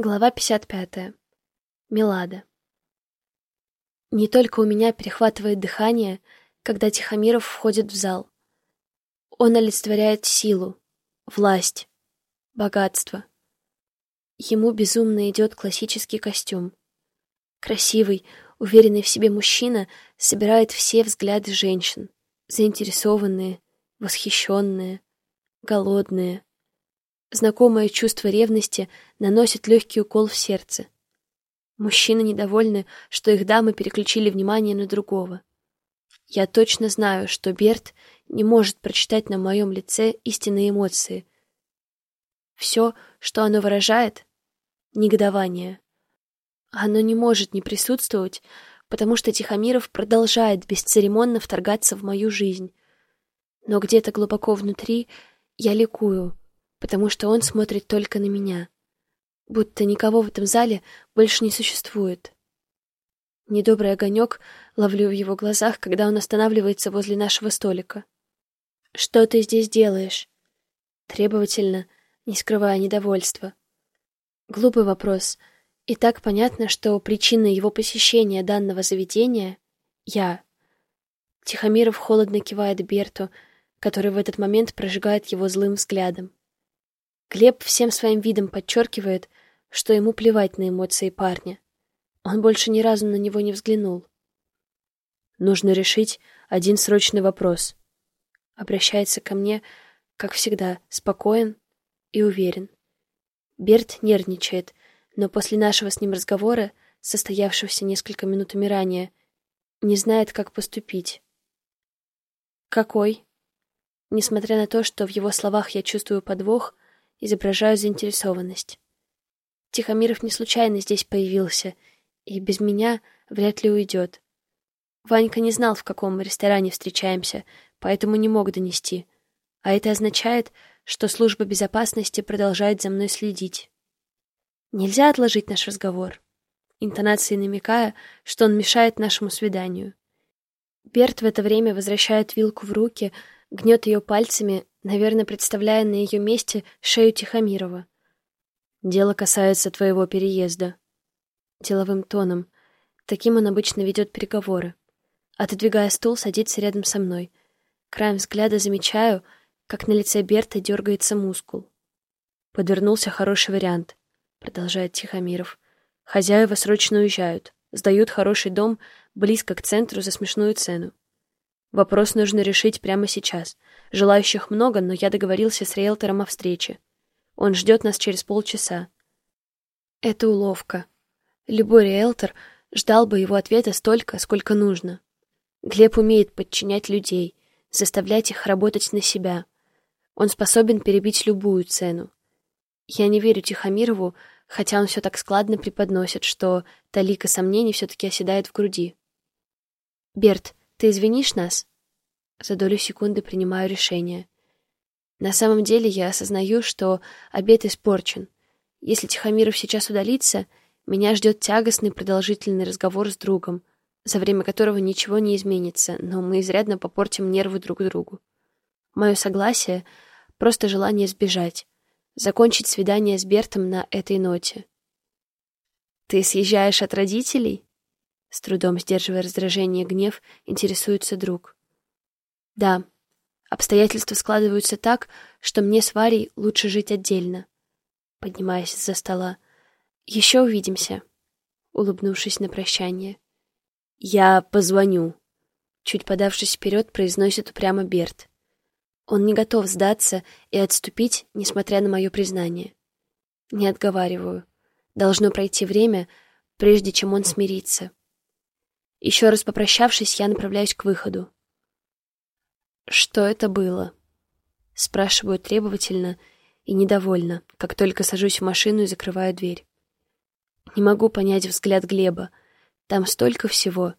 Глава 55. Милада. Не только у меня перехватывает дыхание, когда Тихомиров входит в зал. Он олицетворяет силу, власть, богатство. Ему безумно идет классический костюм. Красивый, уверенный в себе мужчина собирает все взгляды женщин, заинтересованные, восхищенные, голодные, Знакомое чувство ревности наносит легкий укол в сердце. Мужчины недовольны, что их дамы переключили внимание на другого. Я точно знаю, что Берт не может прочитать на моем лице истинные эмоции. Все, что оно выражает — негодование. Оно не может не присутствовать, потому что Тихомиров продолжает бесцеремонно вторгаться в мою жизнь. Но где-то глубоко внутри я ликую — потому что он смотрит только на меня, будто никого в этом зале больше не существует. Недобрый огонек ловлю в его глазах, когда он останавливается возле нашего столика. «Что ты здесь делаешь?» Требовательно, не скрывая недовольства. Глупый вопрос. И так понятно, что причиной его посещения данного заведения — я. Тихомиров холодно кивает Берту, который в этот момент прожигает его злым взглядом. Глеб всем своим видом подчеркивает, что ему плевать на эмоции парня. Он больше ни разу на него не взглянул. Нужно решить один срочный вопрос. Обращается ко мне, как всегда, спокоен и уверен. Берт нервничает, но после нашего с ним разговора, состоявшегося несколько минутами ранее, не знает, как поступить. Какой? Несмотря на то, что в его словах я чувствую подвох, изображаю заинтересованность. Тихомиров не случайно здесь появился, и без меня вряд ли уйдет. Ванька не знал, в каком ресторане встречаемся, поэтому не мог донести. А это означает, что служба безопасности продолжает за мной следить. Нельзя отложить наш разговор, интонацией намекая, что он мешает нашему свиданию. Берт в это время возвращает вилку в руки, гнет ее пальцами, наверное, представляя на ее месте шею Тихомирова. «Дело касается твоего переезда». Деловым тоном. Таким он обычно ведет переговоры. Отодвигая стул, садится рядом со мной. Краем взгляда замечаю, как на лице Берта дергается мускул. «Подвернулся хороший вариант», — продолжает Тихомиров. «Хозяева срочно уезжают, сдают хороший дом близко к центру за смешную цену. Вопрос нужно решить прямо сейчас. Желающих много, но я договорился с риэлтором о встрече. Он ждет нас через полчаса. Это уловка. Любой риэлтор ждал бы его ответа столько, сколько нужно. Глеб умеет подчинять людей, заставлять их работать на себя. Он способен перебить любую цену. Я не верю Тихомирову, хотя он все так складно преподносит, что талика сомнений все-таки оседает в груди. «Берт, ты извинишь нас? За долю секунды принимаю решение. На самом деле я осознаю, что обед испорчен. Если Тихомиров сейчас удалится, меня ждет тягостный продолжительный разговор с другом, за время которого ничего не изменится, но мы изрядно попортим нервы друг другу. Мое согласие — просто желание сбежать, закончить свидание с Бертом на этой ноте. «Ты съезжаешь от родителей?» С трудом сдерживая раздражение и гнев, интересуется друг. Да, обстоятельства складываются так, что мне с Варей лучше жить отдельно. Поднимаясь из-за стола. Еще увидимся, улыбнувшись на прощание. Я позвоню. Чуть подавшись вперед, произносит упрямо Берт. Он не готов сдаться и отступить, несмотря на мое признание. Не отговариваю. Должно пройти время, прежде чем он смирится. Еще раз попрощавшись, я направляюсь к выходу. «Что это было?» Спрашиваю требовательно и недовольно, как только сажусь в машину и закрываю дверь. Не могу понять взгляд Глеба. Там столько всего.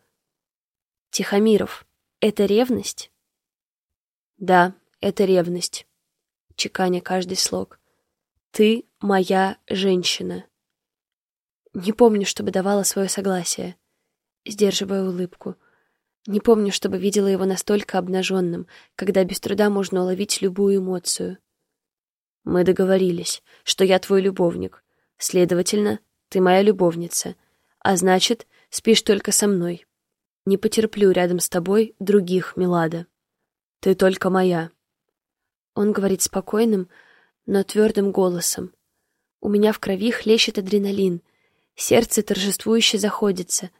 Тихомиров, это ревность? Да, это ревность. Чеканя каждый слог. Ты моя женщина. Не помню, чтобы давала свое согласие сдерживая улыбку. Не помню, чтобы видела его настолько обнаженным, когда без труда можно уловить любую эмоцию. Мы договорились, что я твой любовник. Следовательно, ты моя любовница, а значит, спишь только со мной. Не потерплю рядом с тобой других, Милада. Ты только моя. Он говорит спокойным, но твердым голосом. У меня в крови хлещет адреналин, сердце торжествующе заходится.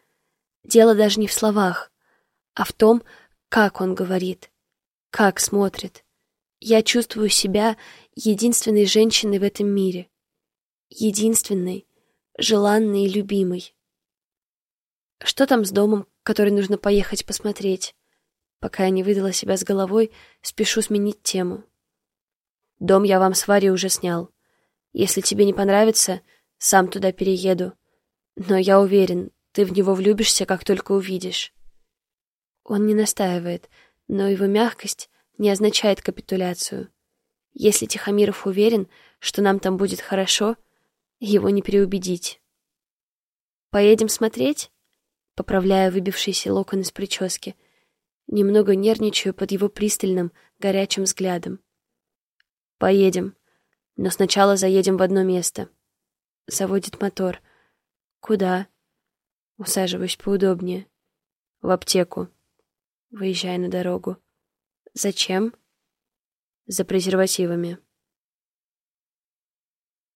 Дело даже не в словах, а в том, как он говорит, как смотрит. Я чувствую себя единственной женщиной в этом мире. Единственной, желанной и любимой. Что там с домом, который нужно поехать посмотреть? Пока я не выдала себя с головой, спешу сменить тему. Дом я вам с Варей уже снял. Если тебе не понравится, сам туда перееду. Но я уверен, ты в него влюбишься, как только увидишь. Он не настаивает, но его мягкость не означает капитуляцию. Если Тихомиров уверен, что нам там будет хорошо, его не переубедить. «Поедем смотреть?» Поправляя выбившийся локон из прически. Немного нервничаю под его пристальным, горячим взглядом. «Поедем. Но сначала заедем в одно место». Заводит мотор. «Куда?» Усаживаюсь поудобнее. «В аптеку». Выезжая на дорогу. «Зачем?» «За презервативами».